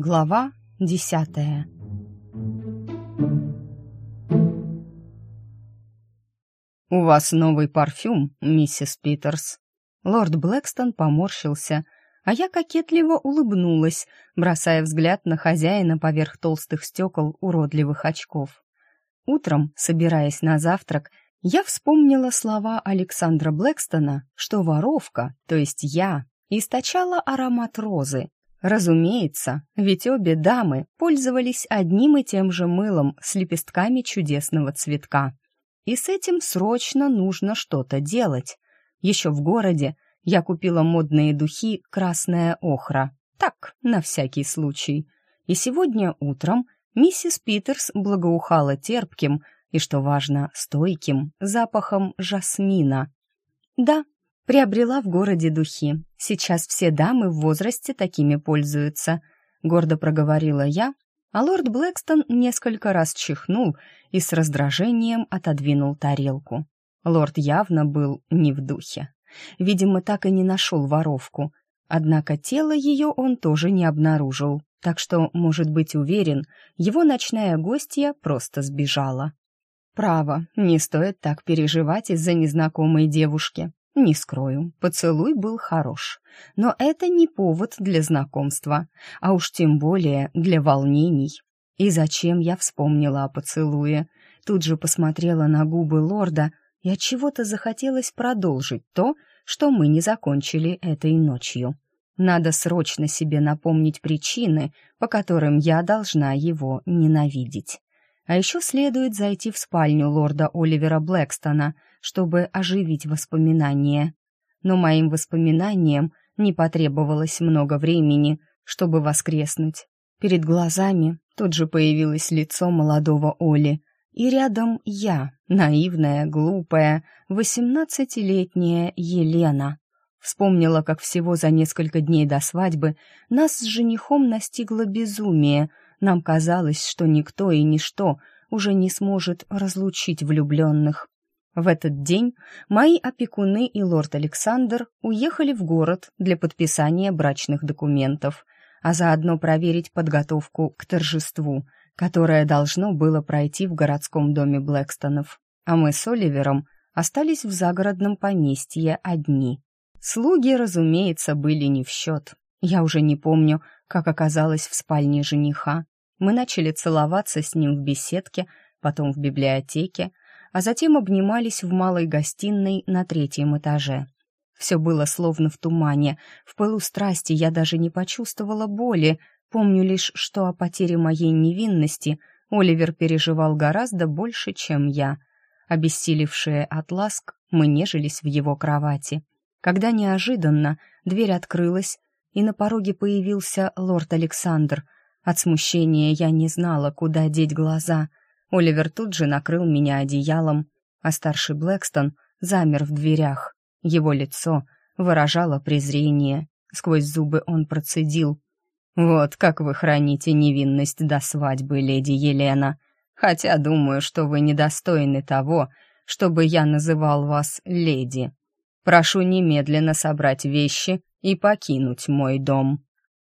Глава десятая «У вас новый парфюм, миссис Питерс». Лорд Блэкстон поморщился, а я кокетливо улыбнулась, бросая взгляд на хозяина поверх толстых стекол уродливых очков. Утром, собираясь на завтрак, я вспомнила слова Александра Блэкстона, что воровка, то есть я, источала аромат розы. Разумеется, ведь обе дамы пользовались одним и тем же мылом с лепестками чудесного цветка. И с этим срочно нужно что-то делать. Еще в городе я купила модные духи «Красная охра». Так, на всякий случай. И сегодня утром миссис Питерс благоухала терпким и, что важно, стойким запахом жасмина. Да, приобрела в городе духи. Сейчас все дамы в возрасте такими пользуются, гордо проговорила я, а лорд Блэкстон несколько раз чихнул и с раздражением отодвинул тарелку. Лорд явно был не в духе. Видимо, так и не нашел воровку. Однако тело ее он тоже не обнаружил, так что, может быть уверен, его ночная гостья просто сбежала. Право, не стоит так переживать из-за незнакомой девушки. Не скрою, поцелуй был хорош, но это не повод для знакомства, а уж тем более для волнений. И зачем я вспомнила о поцелуе? Тут же посмотрела на губы лорда, и от чего-то захотелось продолжить то, что мы не закончили этой ночью. Надо срочно себе напомнить причины, по которым я должна его ненавидеть. А еще следует зайти в спальню лорда Оливера Блэкстона, чтобы оживить воспоминания. Но моим воспоминаниям не потребовалось много времени, чтобы воскреснуть. Перед глазами тут же появилось лицо молодого Оли, и рядом я, наивная, глупая, восемнадцатилетняя Елена. Вспомнила, как всего за несколько дней до свадьбы нас с женихом настигло безумие — нам казалось, что никто и ничто уже не сможет разлучить влюбленных. В этот день мои опекуны и лорд Александр уехали в город для подписания брачных документов, а заодно проверить подготовку к торжеству, которое должно было пройти в городском доме Блэкстонов. А мы с Оливером остались в загородном поместье одни. Слуги, разумеется, были не в счет. Я уже не помню, как оказалось в спальне жениха. Мы начали целоваться с ним в беседке, потом в библиотеке, а затем обнимались в малой гостиной на третьем этаже. Все было словно в тумане. В пылу страсти я даже не почувствовала боли. Помню лишь, что о потере моей невинности Оливер переживал гораздо больше, чем я. Обессилевшие от ласк, мы нежились в его кровати. Когда неожиданно дверь открылась, и на пороге появился лорд Александр. От смущения я не знала, куда деть глаза. Оливер тут же накрыл меня одеялом, а старший Блэкстон замер в дверях. Его лицо выражало презрение. Сквозь зубы он процедил. «Вот как вы храните невинность до свадьбы, леди Елена. Хотя думаю, что вы недостойны того, чтобы я называл вас леди. Прошу немедленно собрать вещи и покинуть мой дом.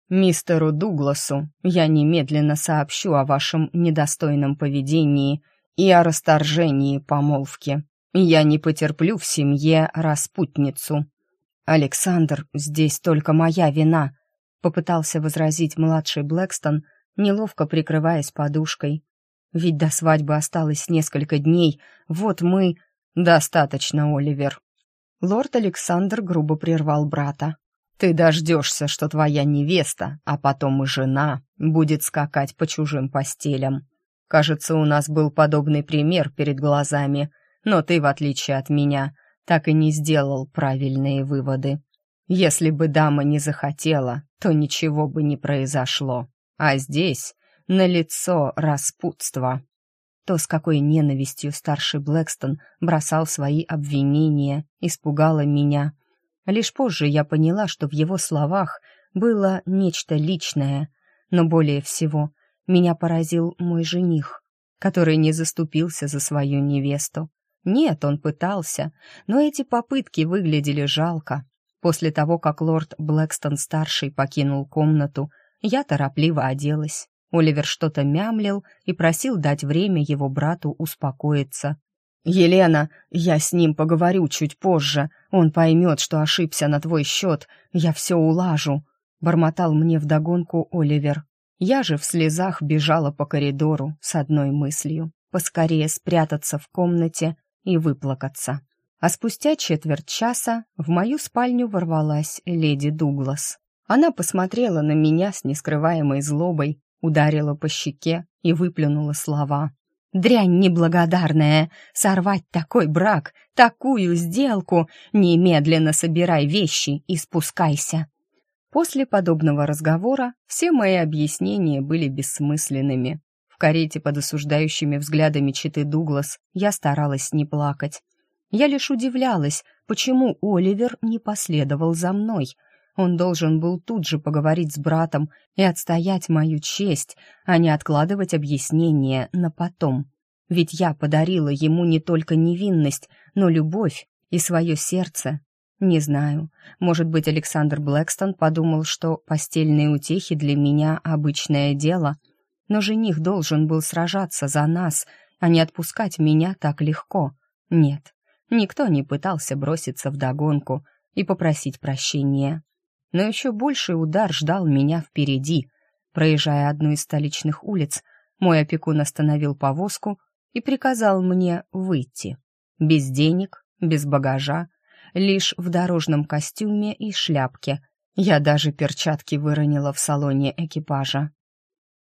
Мистеру Дугласу я немедленно сообщу о вашем недостойном поведении и о расторжении помолвки. Я не потерплю в семье распутницу. Александр, здесь только моя вина, попытался возразить младший Блэкстон, неловко прикрываясь подушкой. Ведь до свадьбы осталось несколько дней. Вот мы... Достаточно, Оливер. Лорд Александр грубо прервал брата. Ты дождешься, что твоя невеста, а потом и жена, будет скакать по чужим постелям. Кажется, у нас был подобный пример перед глазами, но ты, в отличие от меня, так и не сделал правильные выводы. Если бы дама не захотела, то ничего бы не произошло. А здесь налицо распутство. То, с какой ненавистью старший Блэкстон бросал свои обвинения, испугало меня — Лишь позже я поняла, что в его словах было нечто личное, но более всего меня поразил мой жених, который не заступился за свою невесту. Нет, он пытался, но эти попытки выглядели жалко. После того, как лорд Блэкстон-старший покинул комнату, Я торопливо оделась. Оливер что-то мямлил и просил дать время его брату успокоиться. «Елена, я с ним поговорю чуть позже. Он поймет, что ошибся на твой счет. Я все улажу», — бормотал мне вдогонку Оливер. Я же в слезах бежала по коридору с одной мыслью — поскорее спрятаться в комнате и выплакаться. А спустя четверть часа в мою спальню ворвалась леди Дуглас. Она посмотрела на меня с нескрываемой злобой, ударила по щеке и выплюнула слова. «Дрянь неблагодарная! Сорвать такой брак, такую сделку! Немедленно собирай вещи и спускайся!» После подобного разговора все мои объяснения были бессмысленными. В карете под осуждающими взглядами читы Дуглас я старалась не плакать. Я лишь удивлялась, почему Оливер не последовал за мной. Он должен был тут же поговорить с братом и отстоять мою честь, а не откладывать объяснение на потом. Ведь я подарила ему не только невинность, но любовь и свое сердце. Не знаю, может быть, Александр Блэкстон подумал, что постельные утехи для меня обычное дело, но жених должен был сражаться за нас, а не отпускать меня так легко. Нет, никто не пытался броситься в догонку и попросить прощения но еще больший удар ждал меня впереди. Проезжая одну из столичных улиц, мой опекун остановил повозку и приказал мне выйти. Без денег, без багажа, лишь в дорожном костюме и шляпке. Я даже перчатки выронила в салоне экипажа.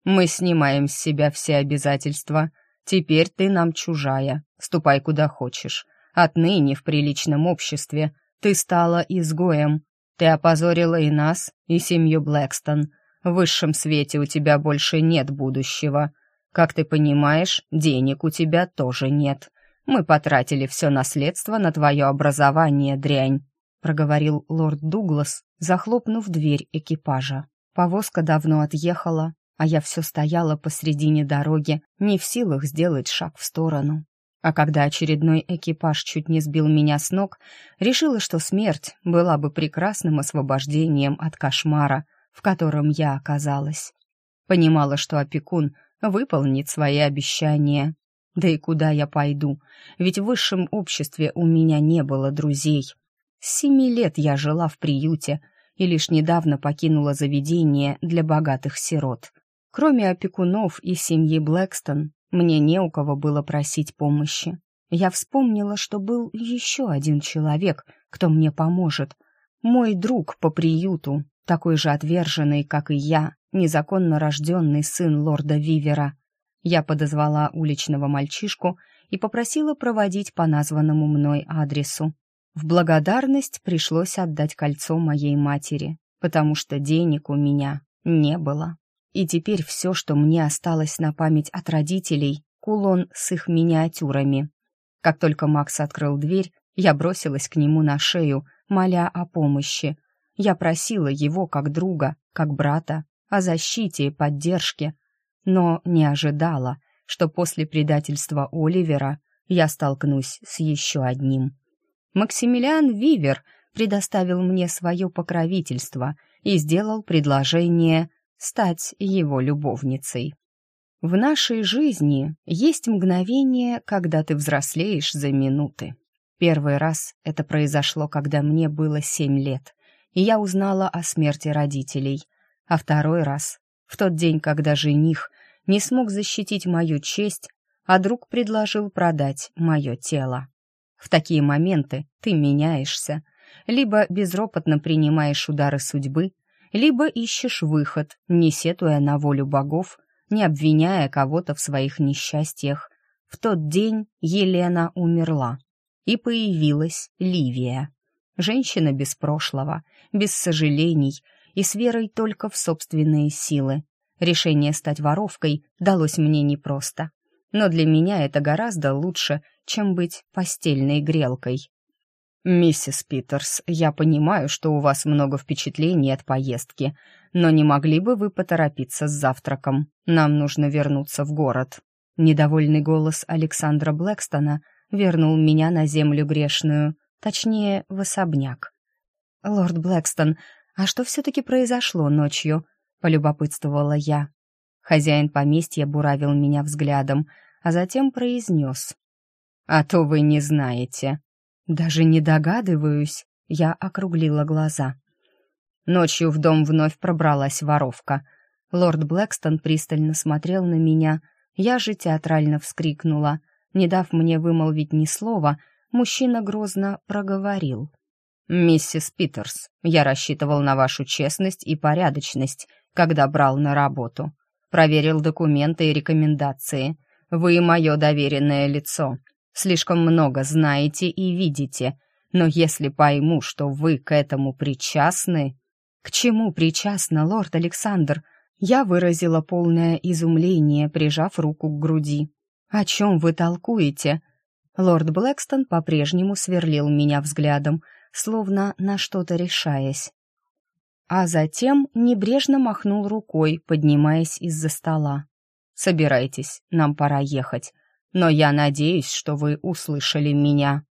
«Мы снимаем с себя все обязательства. Теперь ты нам чужая. Ступай куда хочешь. Отныне в приличном обществе ты стала изгоем, ты опозорила и нас, и семью Блэкстон. В высшем свете у тебя больше нет будущего. Как ты понимаешь, денег у тебя тоже нет. Мы потратили все наследство на твое образование, дрянь», — проговорил лорд Дуглас, захлопнув дверь экипажа. Повозка давно отъехала, а я все стояла посредине дороги, не в силах сделать шаг в сторону. А когда очередной экипаж чуть не сбил меня с ног, решила, что смерть была бы прекрасным освобождением от кошмара, в котором я оказалась. Понимала, что опекун выполнит свои обещания. Да и куда я пойду? Ведь в высшем обществе у меня не было друзей. С семи лет я жила в приюте и лишь недавно покинула заведение для богатых сирот. Кроме опекунов и семьи Блэкстон, мне не у кого было просить помощи. Я вспомнила, что был еще один человек, кто мне поможет. Мой друг по приюту, такой же отверженный, как и я, незаконно рожденный сын лорда Вивера. Я подозвала уличного мальчишку и попросила проводить по названному мной адресу. В благодарность пришлось отдать кольцо моей матери, потому что денег у меня не было. И теперь все, что мне осталось на память от родителей, кулон с их миниатюрами. Как только Макс открыл дверь, я бросилась к нему на шею, моля о помощи. Я просила его как друга, как брата, о защите и поддержке, но не ожидала, что после предательства Оливера я столкнусь с еще одним. Максимилиан Вивер предоставил мне свое покровительство и сделал предложение стать его любовницей. В нашей жизни есть мгновение, когда ты взрослеешь за минуты. Первый раз это произошло, когда мне было семь лет, и я узнала о смерти родителей, а второй раз — в тот день, когда жених не смог защитить мою честь, а друг предложил продать мое тело. В такие моменты ты меняешься, либо безропотно принимаешь удары судьбы, либо ищешь выход, не сетуя на волю богов, не обвиняя кого-то в своих несчастьях. В тот день Елена умерла, и появилась Ливия. Женщина без прошлого, без сожалений и с верой только в собственные силы. Решение стать воровкой далось мне непросто, но для меня это гораздо лучше, чем быть постельной грелкой. «Миссис Питерс, я понимаю, что у вас много впечатлений от поездки, но не могли бы вы поторопиться с завтраком? Нам нужно вернуться в город». Недовольный голос Александра Блэкстона вернул меня на землю грешную, точнее, в особняк. «Лорд Блэкстон, а что все-таки произошло ночью?» полюбопытствовала я. Хозяин поместья буравил меня взглядом, а затем произнес. «А то вы не знаете». «Даже не догадываюсь», — я округлила глаза. Ночью в дом вновь пробралась воровка. Лорд Блэкстон пристально смотрел на меня, я же театрально вскрикнула. Не дав мне вымолвить ни слова, мужчина грозно проговорил. «Миссис Питерс, я рассчитывал на вашу честность и порядочность, когда брал на работу. Проверил документы и рекомендации. Вы мое доверенное лицо. Слишком много знаете и видите. Но если пойму, что вы к этому причастны...» «К чему причастна, лорд Александр?» Я выразила полное изумление, прижав руку к груди. «О чем вы толкуете?» Лорд Блэкстон по-прежнему сверлил меня взглядом, словно на что-то решаясь. А затем небрежно махнул рукой, поднимаясь из-за стола. «Собирайтесь, нам пора ехать. Но я надеюсь, что вы услышали меня».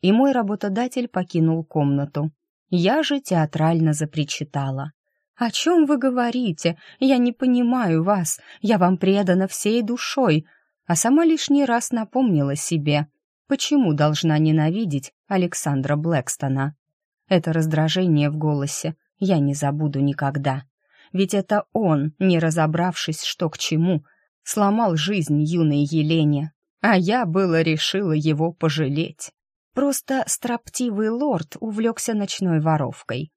И мой работодатель покинул комнату. Я же театрально запричитала. «О чем вы говорите? Я не понимаю вас. Я вам предана всей душой». А сама лишний раз напомнила себе — Почему должна ненавидеть Александра Блэкстона? Это раздражение в голосе я не забуду никогда. Ведь это он, не разобравшись, что к чему, сломал жизнь юной Елене, а я было решила его пожалеть. Просто строптивый лорд увлекся ночной воровкой.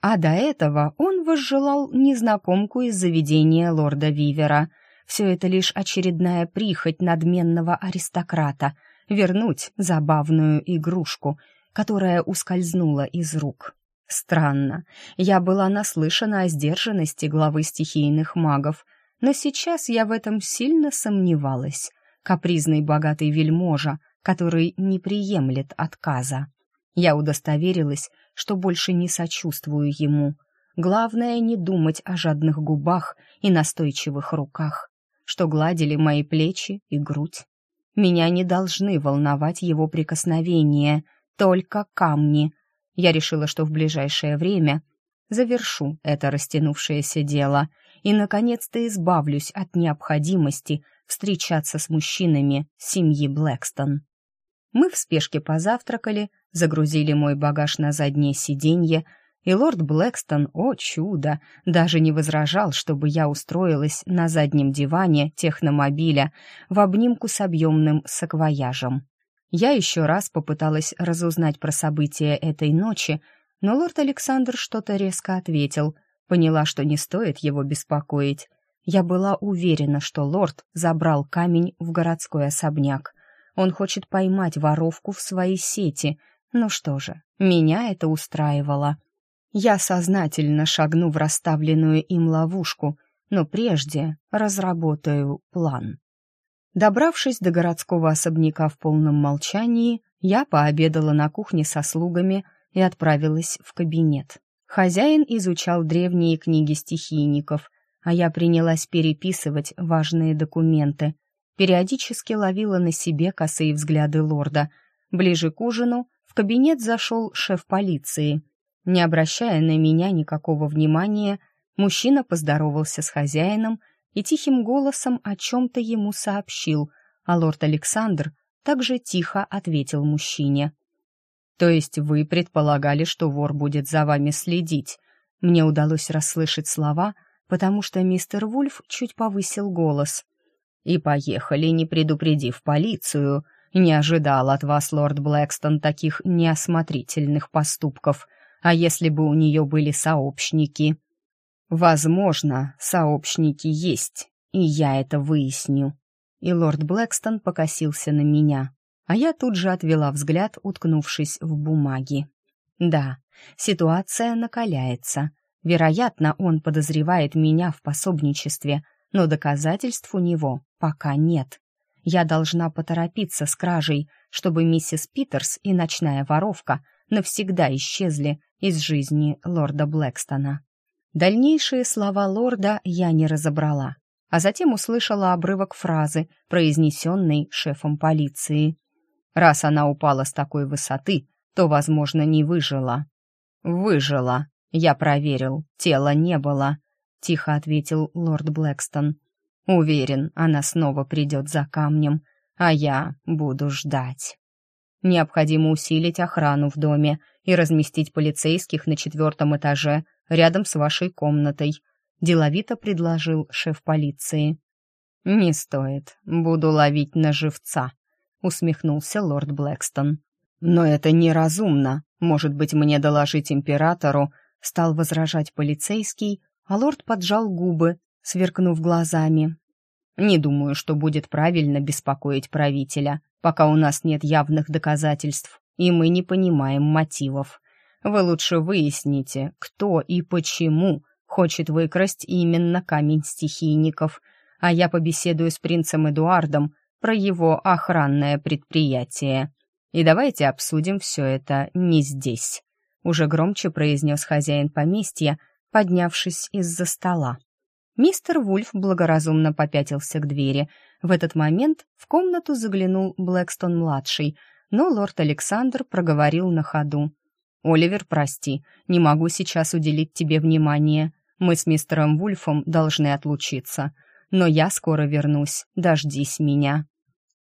А до этого он возжелал незнакомку из заведения лорда Вивера. Все это лишь очередная прихоть надменного аристократа — вернуть забавную игрушку, которая ускользнула из рук. Странно, я была наслышана о сдержанности главы стихийных магов, но сейчас я в этом сильно сомневалась. Капризный богатый вельможа, который не приемлет отказа. Я удостоверилась, что больше не сочувствую ему. Главное не думать о жадных губах и настойчивых руках, что гладили мои плечи и грудь. Меня не должны волновать его прикосновения, только камни. Я решила, что в ближайшее время завершу это растянувшееся дело и, наконец-то, избавлюсь от необходимости встречаться с мужчинами семьи Блэкстон. Мы в спешке позавтракали, загрузили мой багаж на заднее сиденье, и лорд Блэкстон, о чудо, даже не возражал, чтобы я устроилась на заднем диване техномобиля в обнимку с объемным саквояжем. Я еще раз попыталась разузнать про события этой ночи, но лорд Александр что-то резко ответил, поняла, что не стоит его беспокоить. Я была уверена, что лорд забрал камень в городской особняк. Он хочет поймать воровку в свои сети. Ну что же, меня это устраивало. Я сознательно шагну в расставленную им ловушку, но прежде разработаю план. Добравшись до городского особняка в полном молчании, я пообедала на кухне со слугами и отправилась в кабинет. Хозяин изучал древние книги стихийников, а я принялась переписывать важные документы. Периодически ловила на себе косые взгляды лорда. Ближе к ужину в кабинет зашел шеф полиции — не обращая на меня никакого внимания, мужчина поздоровался с хозяином и тихим голосом о чем-то ему сообщил, а лорд Александр также тихо ответил мужчине. «То есть вы предполагали, что вор будет за вами следить?» Мне удалось расслышать слова, потому что мистер Вульф чуть повысил голос. «И поехали, не предупредив полицию. Не ожидал от вас, лорд Блэкстон, таких неосмотрительных поступков. А если бы у нее были сообщники? Возможно, сообщники есть, и я это выясню. И лорд Блэкстон покосился на меня, а я тут же отвела взгляд, уткнувшись в бумаги. Да, ситуация накаляется. Вероятно, он подозревает меня в пособничестве, но доказательств у него пока нет. Я должна поторопиться с кражей, чтобы миссис Питерс и ночная воровка навсегда исчезли из жизни лорда Блэкстона. Дальнейшие слова лорда я не разобрала, а затем услышала обрывок фразы, произнесенной шефом полиции. «Раз она упала с такой высоты, то, возможно, не выжила». «Выжила», я проверил, тела не было. — тихо ответил лорд Блэкстон. «Уверен, она снова придет за камнем, а я буду ждать». Необходимо усилить охрану в доме и разместить полицейских на четвертом этаже рядом с вашей комнатой», — деловито предложил шеф полиции. «Не стоит, буду ловить на живца», — усмехнулся лорд Блэкстон. «Но это неразумно. Может быть, мне доложить императору?» — стал возражать полицейский, а лорд поджал губы, сверкнув глазами. «Не думаю, что будет правильно беспокоить правителя пока у нас нет явных доказательств, и мы не понимаем мотивов. Вы лучше выясните, кто и почему хочет выкрасть именно камень стихийников, а я побеседую с принцем Эдуардом про его охранное предприятие. И давайте обсудим все это не здесь», — уже громче произнес хозяин поместья, поднявшись из-за стола. Мистер Вульф благоразумно попятился к двери. В этот момент в комнату заглянул Блэкстон-младший, но лорд Александр проговорил на ходу. «Оливер, прости, не могу сейчас уделить тебе внимание. Мы с мистером Вульфом должны отлучиться. Но я скоро вернусь, дождись меня».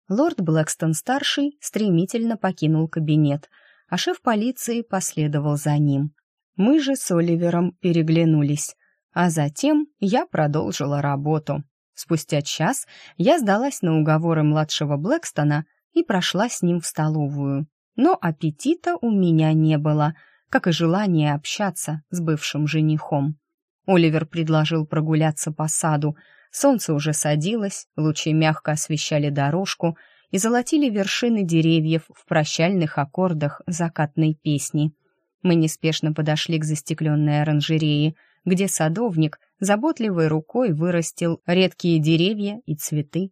Лорд Блэкстон-старший стремительно покинул кабинет, а шеф полиции последовал за ним. Мы же с Оливером переглянулись. А затем я продолжила работу. Спустя час я сдалась на уговоры младшего Блэкстона и прошла с ним в столовую. Но аппетита у меня не было, как и желания общаться с бывшим женихом. Оливер предложил прогуляться по саду. Солнце уже садилось, лучи мягко освещали дорожку и золотили вершины деревьев в прощальных аккордах закатной песни. Мы неспешно подошли к застекленной оранжерее — где садовник заботливой рукой вырастил редкие деревья и цветы.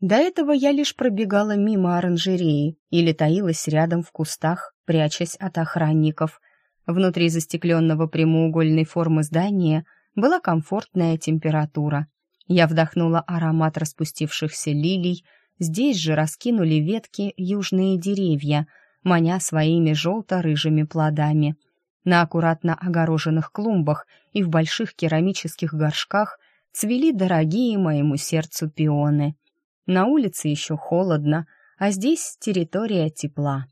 До этого я лишь пробегала мимо оранжереи или таилась рядом в кустах, прячась от охранников. Внутри застекленного прямоугольной формы здания была комфортная температура. Я вдохнула аромат распустившихся лилий, здесь же раскинули ветки южные деревья, маня своими желто-рыжими плодами — на аккуратно огороженных клумбах и в больших керамических горшках цвели дорогие моему сердцу пионы. На улице еще холодно, а здесь территория тепла.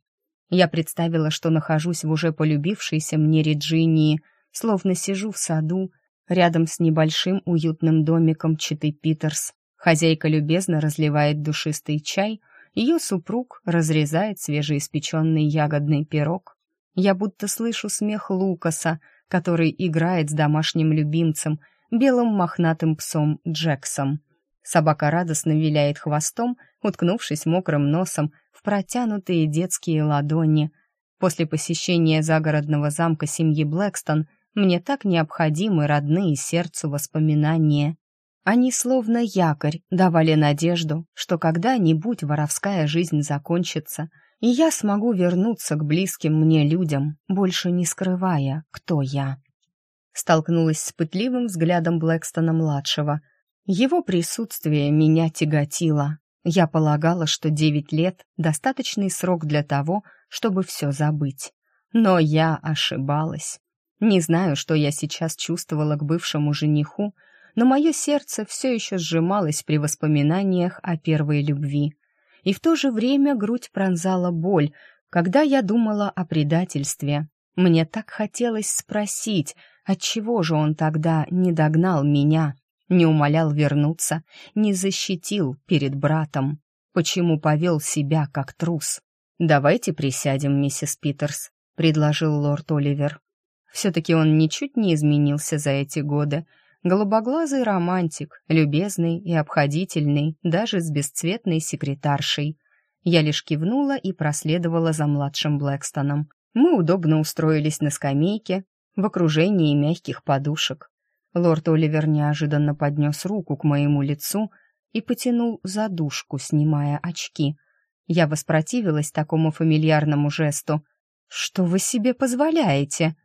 Я представила, что нахожусь в уже полюбившейся мне Реджинии, словно сижу в саду, рядом с небольшим уютным домиком Читы Питерс. Хозяйка любезно разливает душистый чай, ее супруг разрезает свежеиспеченный ягодный пирог. Я будто слышу смех Лукаса, который играет с домашним любимцем, белым мохнатым псом Джексом. Собака радостно виляет хвостом, уткнувшись мокрым носом в протянутые детские ладони. После посещения загородного замка семьи Блэкстон мне так необходимы родные сердцу воспоминания. Они словно якорь давали надежду, что когда-нибудь воровская жизнь закончится — и я смогу вернуться к близким мне людям, больше не скрывая, кто я. Столкнулась с пытливым взглядом Блэкстона-младшего. Его присутствие меня тяготило. Я полагала, что девять лет — достаточный срок для того, чтобы все забыть. Но я ошибалась. Не знаю, что я сейчас чувствовала к бывшему жениху, но мое сердце все еще сжималось при воспоминаниях о первой любви и в то же время грудь пронзала боль, когда я думала о предательстве. Мне так хотелось спросить, отчего же он тогда не догнал меня, не умолял вернуться, не защитил перед братом, почему повел себя как трус. «Давайте присядем, миссис Питерс», — предложил лорд Оливер. Все-таки он ничуть не изменился за эти годы, Голубоглазый романтик, любезный и обходительный, даже с бесцветной секретаршей. Я лишь кивнула и проследовала за младшим Блэкстоном. Мы удобно устроились на скамейке, в окружении мягких подушек. Лорд Оливер неожиданно поднес руку к моему лицу и потянул задушку, снимая очки. Я воспротивилась такому фамильярному жесту. «Что вы себе позволяете?»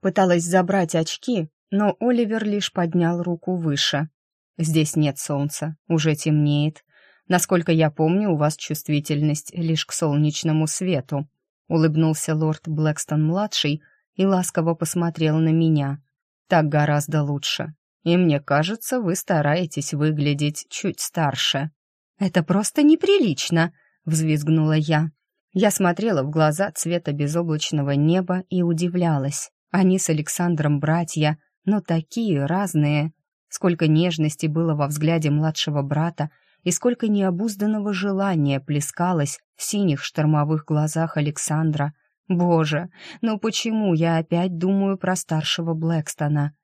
Пыталась забрать очки, но Оливер лишь поднял руку выше. «Здесь нет солнца, уже темнеет. Насколько я помню, у вас чувствительность лишь к солнечному свету», — улыбнулся лорд Блэкстон-младший и ласково посмотрел на меня. «Так гораздо лучше. и мне кажется, вы стараетесь выглядеть чуть старше». «Это просто неприлично!» — взвизгнула я. Я смотрела в глаза цвета безоблачного неба и удивлялась. Они с Александром братья, но такие разные. Сколько нежности было во взгляде младшего брата, и сколько необузданного желания плескалось в синих штормовых глазах Александра. Боже, ну почему я опять думаю про старшего Блэкстона?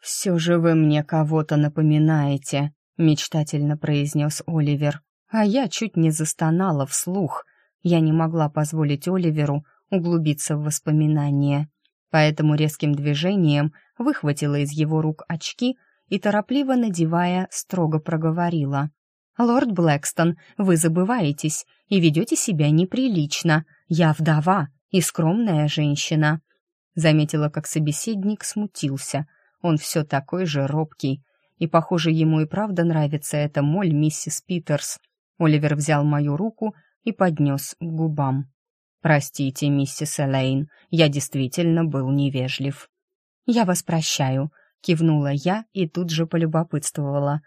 «Все же вы мне кого-то напоминаете», — мечтательно произнес Оливер. А я чуть не застонала вслух. Я не могла позволить Оливеру углубиться в воспоминания. Поэтому резким движением выхватила из его рук очки и, торопливо надевая, строго проговорила. «Лорд Блэкстон, вы забываетесь и ведете себя неприлично. Я вдова и скромная женщина». Заметила, как собеседник смутился. Он все такой же робкий. И, похоже, ему и правда нравится эта моль миссис Питерс. Оливер взял мою руку и поднес к губам. «Простите, миссис Элейн, я действительно был невежлив». «Я вас прощаю», — кивнула я и тут же полюбопытствовала.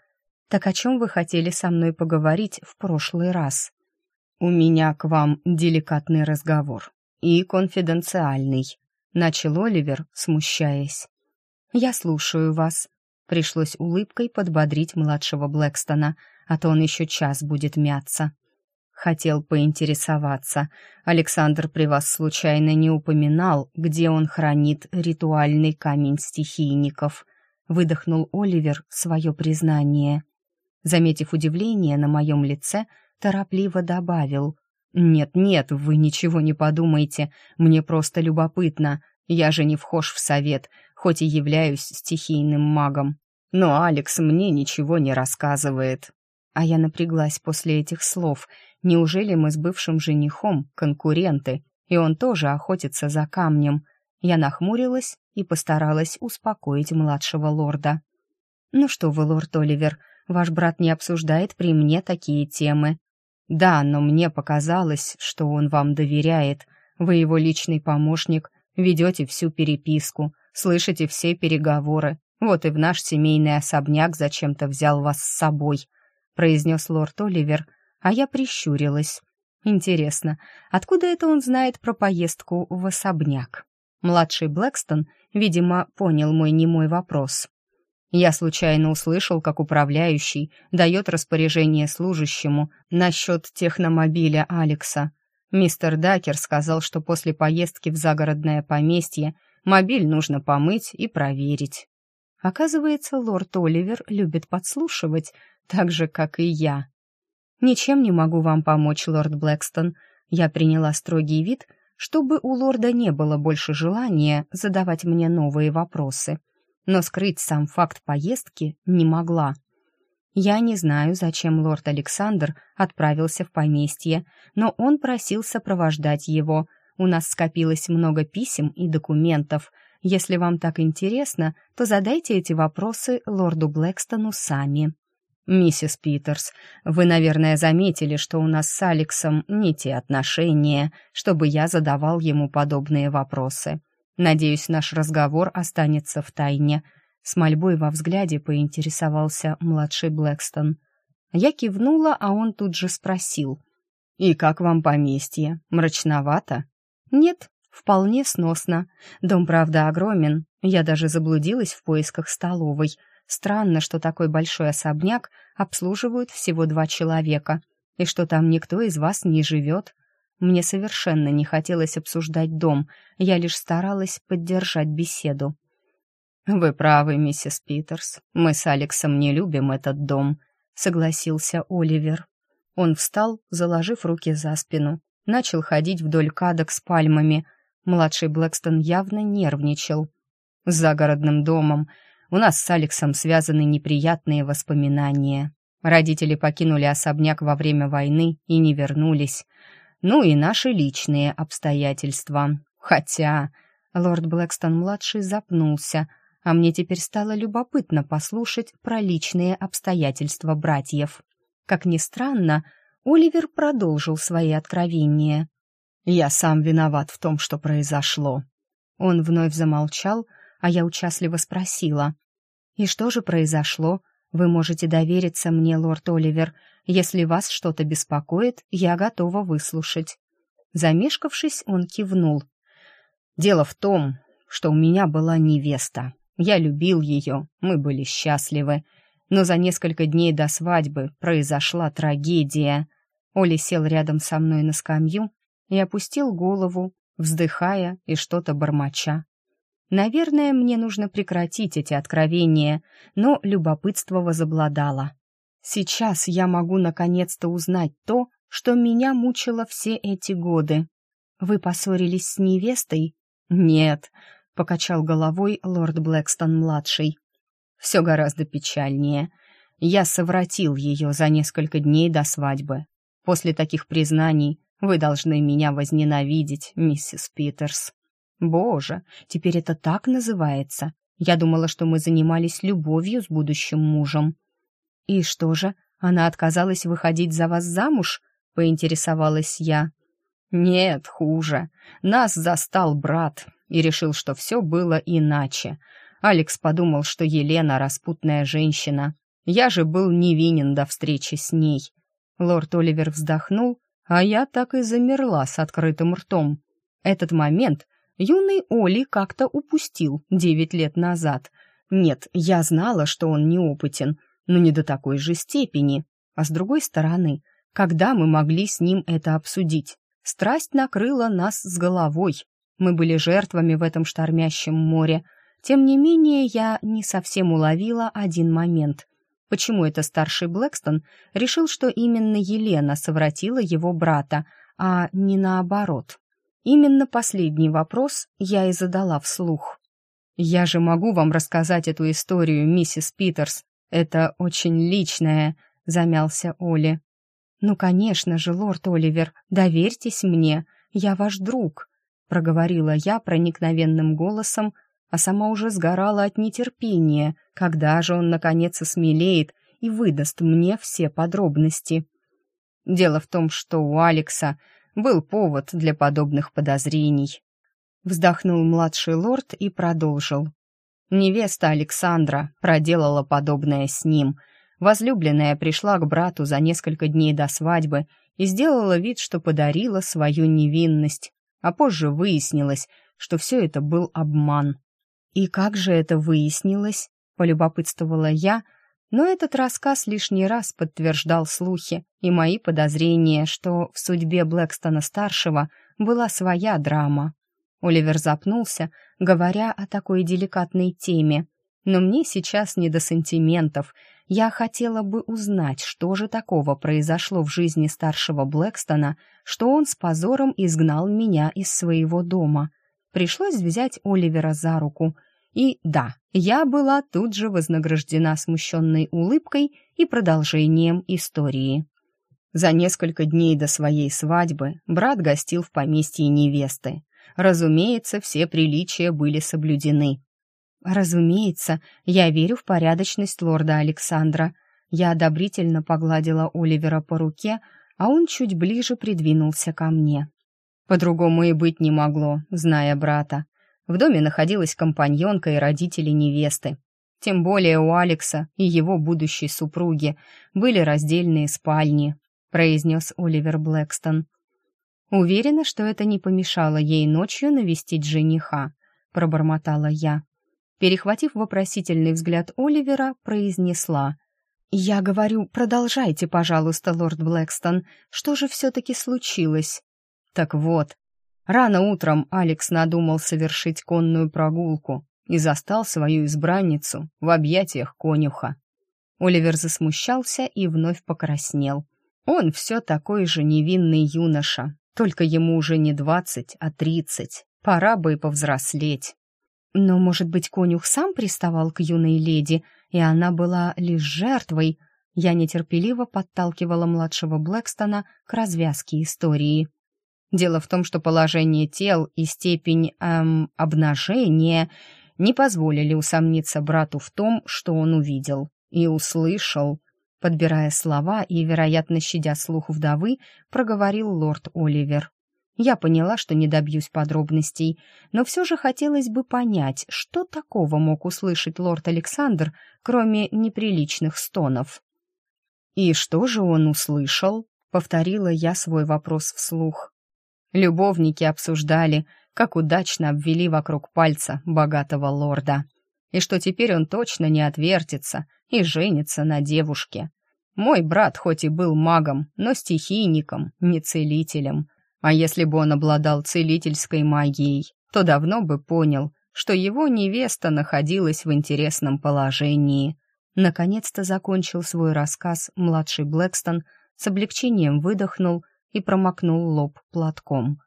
«Так о чем вы хотели со мной поговорить в прошлый раз?» «У меня к вам деликатный разговор и конфиденциальный», — начал Оливер, смущаясь. «Я слушаю вас», — пришлось улыбкой подбодрить младшего Блэкстона, а то он еще час будет мяться. Хотел поинтересоваться. Александр при вас случайно не упоминал, где он хранит ритуальный камень стихийников. Выдохнул Оливер свое признание. Заметив удивление на моем лице, торопливо добавил. «Нет-нет, вы ничего не подумайте, мне просто любопытно. Я же не вхож в совет, хоть и являюсь стихийным магом. Но Алекс мне ничего не рассказывает». А я напряглась после этих слов — Неужели мы с бывшим женихом конкуренты, и он тоже охотится за камнем? Я нахмурилась и постаралась успокоить младшего лорда. «Ну что вы, лорд Оливер, ваш брат не обсуждает при мне такие темы». «Да, но мне показалось, что он вам доверяет. Вы его личный помощник, ведете всю переписку, слышите все переговоры. Вот и в наш семейный особняк зачем-то взял вас с собой», произнес лорд Оливер, — а я прищурилась. Интересно, откуда это он знает про поездку в особняк? Младший Блэкстон, видимо, понял мой немой вопрос. Я случайно услышал, как управляющий дает распоряжение служащему насчет техномобиля Алекса. Мистер Дакер сказал, что после поездки в загородное поместье мобиль нужно помыть и проверить. Оказывается, лорд Оливер любит подслушивать, так же, как и я. «Ничем не могу вам помочь, лорд Блэкстон». Я приняла строгий вид, чтобы у лорда не было больше желания задавать мне новые вопросы. Но скрыть сам факт поездки не могла. Я не знаю, зачем лорд Александр отправился в поместье, но он просил сопровождать его. У нас скопилось много писем и документов. Если вам так интересно, то задайте эти вопросы лорду Блэкстону сами. «Миссис Питерс, вы, наверное, заметили, что у нас с Алексом не те отношения, чтобы я задавал ему подобные вопросы. Надеюсь, наш разговор останется в тайне». С мольбой во взгляде поинтересовался младший Блэкстон. Я кивнула, а он тут же спросил. «И как вам поместье? Мрачновато?» «Нет, вполне сносно. Дом, правда, огромен. Я даже заблудилась в поисках столовой». Странно, что такой большой особняк обслуживают всего два человека, и что там никто из вас не живет. Мне совершенно не хотелось обсуждать дом, я лишь старалась поддержать беседу. «Вы правы, миссис Питерс, мы с Алексом не любим этот дом», — согласился Оливер. Он встал, заложив руки за спину, начал ходить вдоль кадок с пальмами. Младший Блэкстон явно нервничал. С загородным домом у нас с Алексом связаны неприятные воспоминания. Родители покинули особняк во время войны и не вернулись. Ну и наши личные обстоятельства. Хотя лорд Блэкстон-младший запнулся, а мне теперь стало любопытно послушать про личные обстоятельства братьев. Как ни странно, Оливер продолжил свои откровения. «Я сам виноват в том, что произошло». Он вновь замолчал, а я участливо спросила. «И что же произошло? Вы можете довериться мне, лорд Оливер. Если вас что-то беспокоит, я готова выслушать». Замешкавшись, он кивнул. «Дело в том, что у меня была невеста. Я любил ее, мы были счастливы. Но за несколько дней до свадьбы произошла трагедия. Оля сел рядом со мной на скамью и опустил голову, вздыхая и что-то бормоча. Наверное, мне нужно прекратить эти откровения, но любопытство возобладало. Сейчас я могу наконец-то узнать то, что меня мучило все эти годы. Вы поссорились с невестой? Нет, покачал головой лорд Блэкстон-младший. Все гораздо печальнее. Я совратил ее за несколько дней до свадьбы. После таких признаний вы должны меня возненавидеть, миссис Питерс. Боже, теперь это так называется. Я думала, что мы занимались любовью с будущим мужем. И что же, она отказалась выходить за вас замуж? Поинтересовалась я. Нет, хуже. Нас застал брат и решил, что все было иначе. Алекс подумал, что Елена распутная женщина. Я же был невинен до встречи с ней. Лорд Оливер вздохнул, а я так и замерла с открытым ртом. Этот момент юный Оли как-то упустил девять лет назад. Нет, я знала, что он неопытен, но не до такой же степени. А с другой стороны, когда мы могли с ним это обсудить? Страсть накрыла нас с головой. Мы были жертвами в этом штормящем море. Тем не менее, я не совсем уловила один момент почему это старший Блэкстон решил, что именно Елена совратила его брата, а не наоборот. Именно последний вопрос я и задала вслух. «Я же могу вам рассказать эту историю, миссис Питерс. Это очень личное», — замялся Оли. «Ну, конечно же, лорд Оливер, доверьтесь мне, я ваш друг», — проговорила я проникновенным голосом, а сама уже сгорала от нетерпения, когда же он, наконец, осмелеет и выдаст мне все подробности. Дело в том, что у Алекса был повод для подобных подозрений. Вздохнул младший лорд и продолжил. Невеста Александра проделала подобное с ним. Возлюбленная пришла к брату за несколько дней до свадьбы и сделала вид, что подарила свою невинность, а позже выяснилось, что все это был обман. «И как же это выяснилось?» — полюбопытствовала я, но этот рассказ лишний раз подтверждал слухи и мои подозрения, что в судьбе Блэкстона-старшего была своя драма. Оливер запнулся, говоря о такой деликатной теме. Но мне сейчас не до сантиментов. Я хотела бы узнать, что же такого произошло в жизни старшего Блэкстона, что он с позором изгнал меня из своего дома — Пришлось взять Оливера за руку. И да, я была тут же вознаграждена смущенной улыбкой и продолжением истории. За несколько дней до своей свадьбы брат гостил в поместье невесты. Разумеется, все приличия были соблюдены. Разумеется, я верю в порядочность лорда Александра. Я одобрительно погладила Оливера по руке, а он чуть ближе придвинулся ко мне. По-другому и быть не могло, зная брата. В доме находилась компаньонка и родители невесты. Тем более у Алекса и его будущей супруги были раздельные спальни, произнес Оливер Блэкстон. Уверена, что это не помешало ей ночью навестить жениха, пробормотала я. Перехватив вопросительный взгляд Оливера, произнесла. «Я говорю, продолжайте, пожалуйста, лорд Блэкстон. Что же все-таки случилось?» Так вот, рано утром Алекс надумал совершить конную прогулку и застал свою избранницу в объятиях конюха. Оливер засмущался и вновь покраснел. Он все такой же невинный юноша, только ему уже не двадцать, а тридцать. Пора бы и повзрослеть. Но, может быть, конюх сам приставал к юной леди, и она была лишь жертвой. Я нетерпеливо подталкивала младшего Блэкстона к развязке истории. Дело в том, что положение тел и степень эм, обнажения не позволили усомниться брату в том, что он увидел и услышал. Подбирая слова и, вероятно, щадя слух вдовы, проговорил лорд Оливер. Я поняла, что не добьюсь подробностей, но все же хотелось бы понять, что такого мог услышать лорд Александр, кроме неприличных стонов. «И что же он услышал?» — повторила я свой вопрос вслух. Любовники обсуждали, как удачно обвели вокруг пальца богатого лорда, и что теперь он точно не отвертится и женится на девушке. Мой брат хоть и был магом, но стихийником, не целителем. А если бы он обладал целительской магией, то давно бы понял, что его невеста находилась в интересном положении. Наконец-то закончил свой рассказ младший Блэкстон, с облегчением выдохнул и промокнул лоб платком.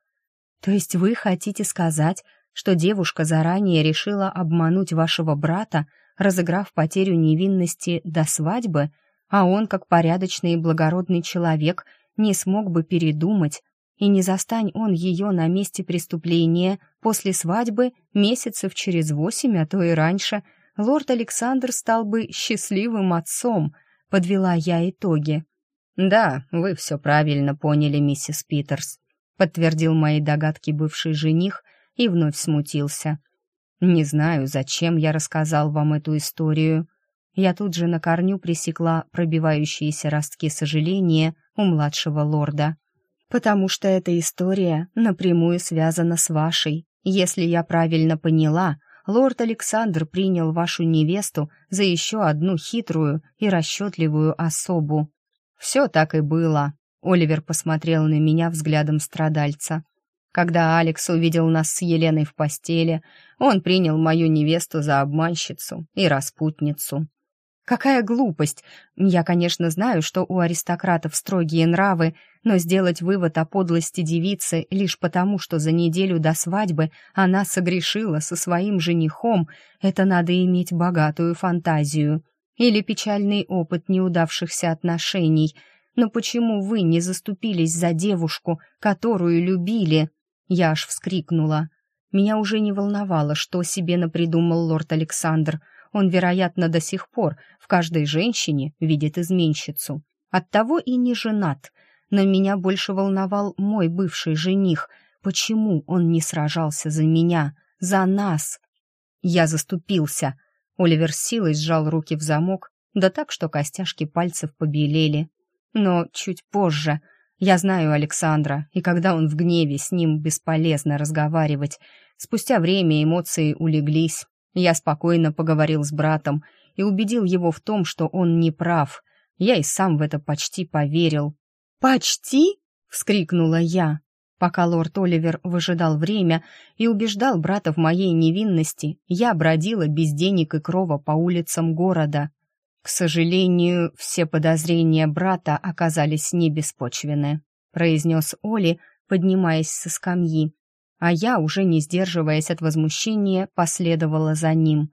«То есть вы хотите сказать, что девушка заранее решила обмануть вашего брата, разыграв потерю невинности до свадьбы, а он, как порядочный и благородный человек, не смог бы передумать, и не застань он ее на месте преступления после свадьбы месяцев через восемь, а то и раньше — лорд Александр стал бы счастливым отцом, подвела я итоги. Да, вы все правильно поняли, миссис Питерс, подтвердил мои догадки бывший жених и вновь смутился. Не знаю, зачем я рассказал вам эту историю. Я тут же на корню пресекла пробивающиеся ростки сожаления у младшего лорда. Потому что эта история напрямую связана с вашей. Если я правильно поняла, лорд Александр принял вашу невесту за еще одну хитрую и расчетливую особу. Все так и было. Оливер посмотрел на меня взглядом страдальца. Когда Алекс увидел нас с Еленой в постели, он принял мою невесту за обманщицу и распутницу. Какая глупость! Я, конечно, знаю, что у аристократов строгие нравы, но сделать вывод о подлости девицы лишь потому, что за неделю до свадьбы она согрешила со своим женихом, это надо иметь богатую фантазию или печальный опыт неудавшихся отношений. Но почему вы не заступились за девушку, которую любили? Я аж вскрикнула. Меня уже не волновало, что себе напридумал лорд Александр — он, вероятно, до сих пор в каждой женщине видит изменщицу. Оттого и не женат. Но меня больше волновал мой бывший жених. Почему он не сражался за меня, за нас? Я заступился. Оливер силой сжал руки в замок, да так, что костяшки пальцев побелели. Но чуть позже. Я знаю Александра, и когда он в гневе, с ним бесполезно разговаривать. Спустя время эмоции улеглись, я спокойно поговорил с братом и убедил его в том, что он не прав. Я и сам в это почти поверил. «Почти?» — вскрикнула я. Пока лорд Оливер выжидал время и убеждал брата в моей невинности, я бродила без денег и крова по улицам города. К сожалению, все подозрения брата оказались не беспочвены, произнес Оли, поднимаясь со скамьи а я, уже не сдерживаясь от возмущения, последовала за ним.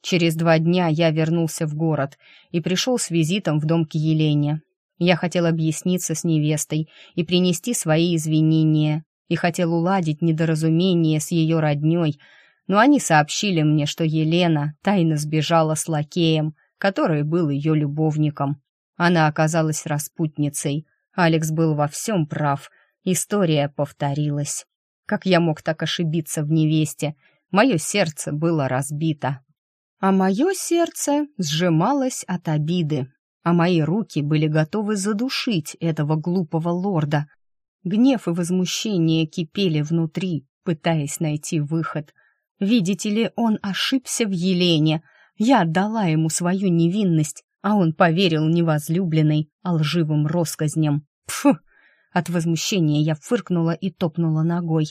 Через два дня я вернулся в город и пришел с визитом в дом к Елене. Я хотел объясниться с невестой и принести свои извинения, и хотел уладить недоразумение с ее родней, но они сообщили мне, что Елена тайно сбежала с лакеем, который был ее любовником. Она оказалась распутницей. Алекс был во всем прав. История повторилась. Как я мог так ошибиться в невесте? Мое сердце было разбито. А мое сердце сжималось от обиды, а мои руки были готовы задушить этого глупого лорда. Гнев и возмущение кипели внутри, пытаясь найти выход. Видите ли, он ошибся в Елене. Я отдала ему свою невинность, а он поверил невозлюбленной, а лживым россказням. Пфу! От возмущения я фыркнула и топнула ногой.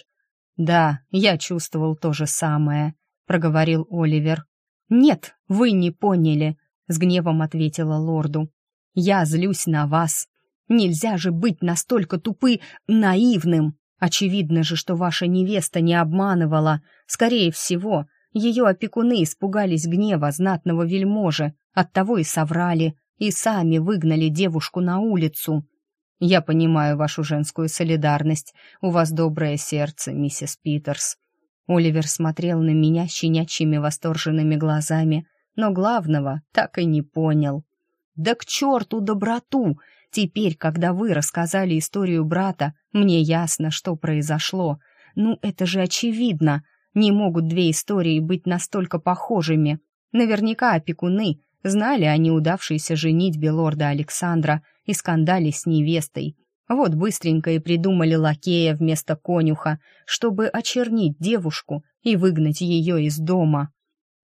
«Да, я чувствовал то же самое», — проговорил Оливер. «Нет, вы не поняли», — с гневом ответила лорду. «Я злюсь на вас. Нельзя же быть настолько тупы, наивным. Очевидно же, что ваша невеста не обманывала. Скорее всего, ее опекуны испугались гнева знатного вельможи, оттого и соврали, и сами выгнали девушку на улицу. Я понимаю вашу женскую солидарность. У вас доброе сердце, миссис Питерс. Оливер смотрел на меня щенячьими восторженными глазами, но главного так и не понял. Да к черту доброту! Теперь, когда вы рассказали историю брата, мне ясно, что произошло. Ну, это же очевидно. Не могут две истории быть настолько похожими. Наверняка опекуны знали о неудавшейся женитьбе лорда Александра и скандале с невестой. Вот быстренько и придумали лакея вместо конюха, чтобы очернить девушку и выгнать ее из дома.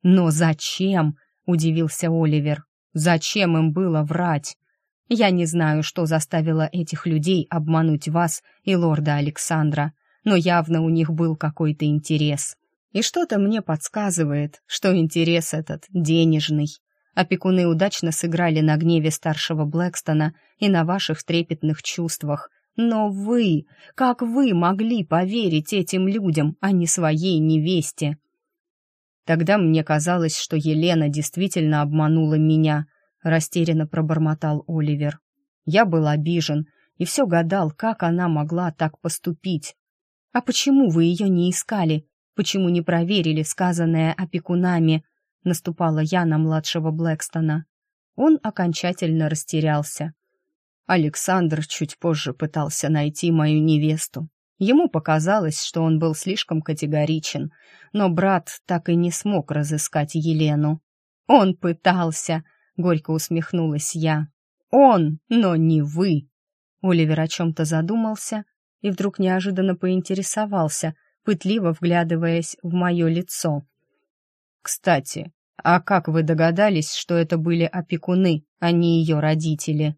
«Но зачем?» — удивился Оливер. «Зачем им было врать?» «Я не знаю, что заставило этих людей обмануть вас и лорда Александра, но явно у них был какой-то интерес. И что-то мне подсказывает, что интерес этот денежный. Опекуны удачно сыграли на гневе старшего Блэкстона и на ваших трепетных чувствах. Но вы, как вы могли поверить этим людям, а не своей невесте? Тогда мне казалось, что Елена действительно обманула меня, растерянно пробормотал Оливер. Я был обижен и все гадал, как она могла так поступить. А почему вы ее не искали? Почему не проверили сказанное опекунами? Наступала я на младшего Блэкстона. Он окончательно растерялся. Александр чуть позже пытался найти мою невесту. Ему показалось, что он был слишком категоричен, но брат так и не смог разыскать Елену. «Он пытался!» — горько усмехнулась я. «Он, но не вы!» Оливер о чем-то задумался и вдруг неожиданно поинтересовался, пытливо вглядываясь в мое лицо. «Кстати, а как вы догадались, что это были опекуны, а не ее родители?»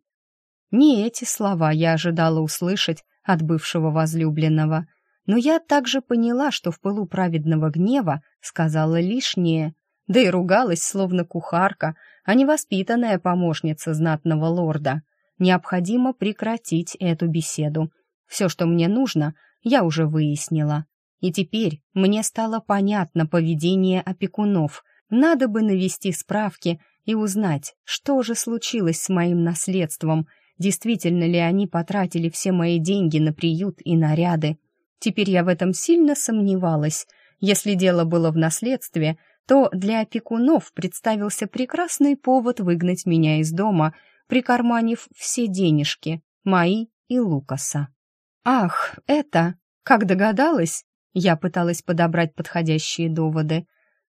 Не эти слова я ожидала услышать от бывшего возлюбленного, но я также поняла, что в пылу праведного гнева сказала лишнее, да и ругалась, словно кухарка, а не воспитанная помощница знатного лорда. Необходимо прекратить эту беседу. Все, что мне нужно, я уже выяснила. И теперь мне стало понятно поведение опекунов. Надо бы навести справки и узнать, что же случилось с моим наследством, действительно ли они потратили все мои деньги на приют и наряды. Теперь я в этом сильно сомневалась. Если дело было в наследстве, то для опекунов представился прекрасный повод выгнать меня из дома, прикарманив все денежки, мои и Лукаса. «Ах, это... Как догадалась?» Я пыталась подобрать подходящие доводы.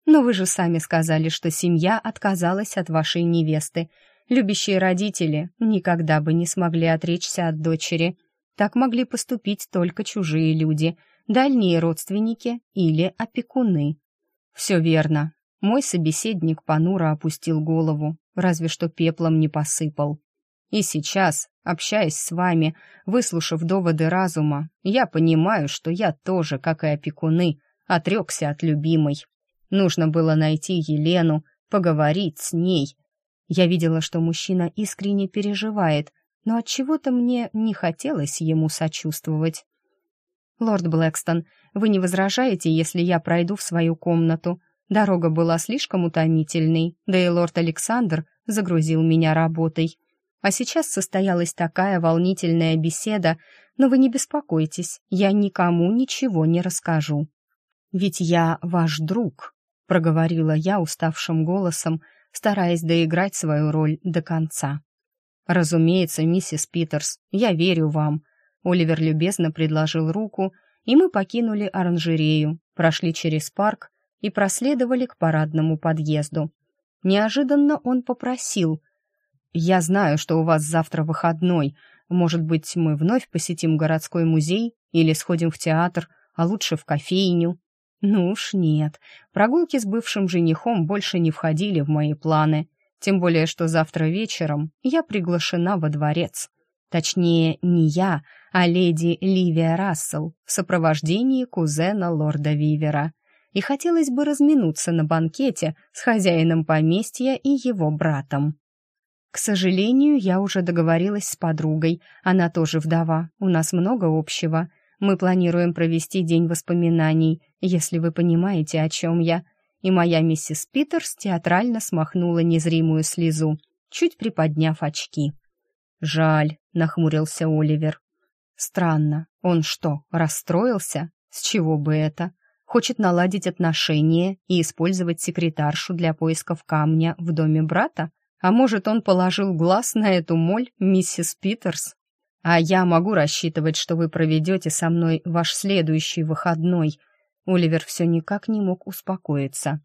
Но вы же сами сказали, что семья отказалась от вашей невесты. Любящие родители никогда бы не смогли отречься от дочери. Так могли поступить только чужие люди, дальние родственники или опекуны. Все верно. Мой собеседник понуро опустил голову, разве что пеплом не посыпал. И сейчас, общаясь с вами, выслушав доводы разума, я понимаю, что я тоже, как и опекуны, отрекся от любимой. Нужно было найти Елену, поговорить с ней. Я видела, что мужчина искренне переживает, но от чего-то мне не хотелось ему сочувствовать. Лорд Блэкстон, вы не возражаете, если я пройду в свою комнату? Дорога была слишком утомительной, да и лорд Александр загрузил меня работой. А сейчас состоялась такая волнительная беседа, но вы не беспокойтесь, я никому ничего не расскажу. Ведь я ваш друг, проговорила я уставшим голосом, стараясь доиграть свою роль до конца. Разумеется, миссис Питерс, я верю вам. Оливер любезно предложил руку, и мы покинули оранжерею, прошли через парк и проследовали к парадному подъезду. Неожиданно он попросил: «Я знаю, что у вас завтра выходной. Может быть, мы вновь посетим городской музей или сходим в театр, а лучше в кофейню?» Ну уж нет, прогулки с бывшим женихом больше не входили в мои планы, тем более что завтра вечером я приглашена во дворец. Точнее, не я, а леди Ливия Рассел в сопровождении кузена лорда Вивера. И хотелось бы разминуться на банкете с хозяином поместья и его братом. К сожалению, я уже договорилась с подругой. Она тоже вдова. У нас много общего. Мы планируем провести день воспоминаний, если вы понимаете, о чем я. И моя миссис Питерс театрально смахнула незримую слезу, чуть приподняв очки. «Жаль», — нахмурился Оливер. «Странно. Он что, расстроился? С чего бы это? Хочет наладить отношения и использовать секретаршу для поисков камня в доме брата? А может, он положил глаз на эту моль, миссис Питерс? А я могу рассчитывать, что вы проведете со мной ваш следующий выходной. Оливер все никак не мог успокоиться.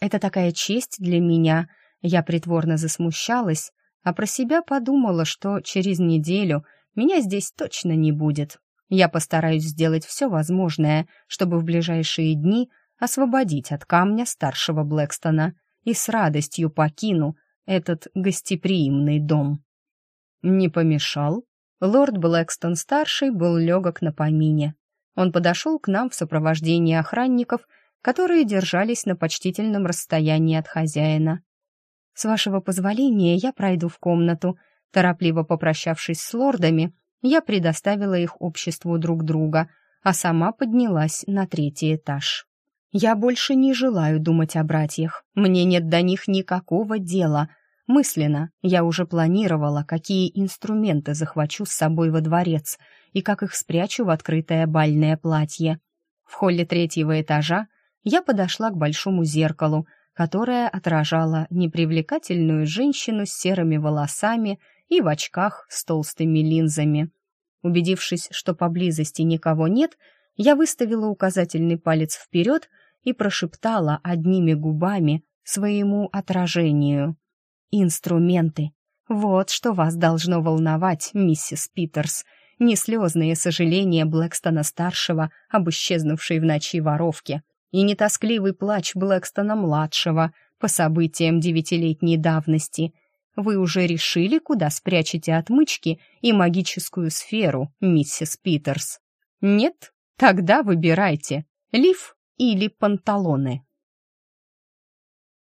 Это такая честь для меня. Я притворно засмущалась, а про себя подумала, что через неделю меня здесь точно не будет. Я постараюсь сделать все возможное, чтобы в ближайшие дни освободить от камня старшего Блэкстона и с радостью покину этот гостеприимный дом. Не помешал. Лорд Блэкстон-старший был легок на помине. Он подошел к нам в сопровождении охранников, которые держались на почтительном расстоянии от хозяина. «С вашего позволения я пройду в комнату», торопливо попрощавшись с лордами, я предоставила их обществу друг друга, а сама поднялась на третий этаж. Я больше не желаю думать о братьях. Мне нет до них никакого дела. Мысленно я уже планировала, какие инструменты захвачу с собой во дворец и как их спрячу в открытое бальное платье. В холле третьего этажа я подошла к большому зеркалу, которое отражало непривлекательную женщину с серыми волосами и в очках с толстыми линзами. Убедившись, что поблизости никого нет, я выставила указательный палец вперед и прошептала одними губами своему отражению. «Инструменты. Вот что вас должно волновать, миссис Питерс. Не слезные сожаления Блэкстона-старшего об исчезнувшей в ночи воровке и не тоскливый плач Блэкстона-младшего по событиям девятилетней давности — вы уже решили, куда спрячете отмычки и магическую сферу, миссис Питерс? Нет? Тогда выбирайте, лиф или панталоны.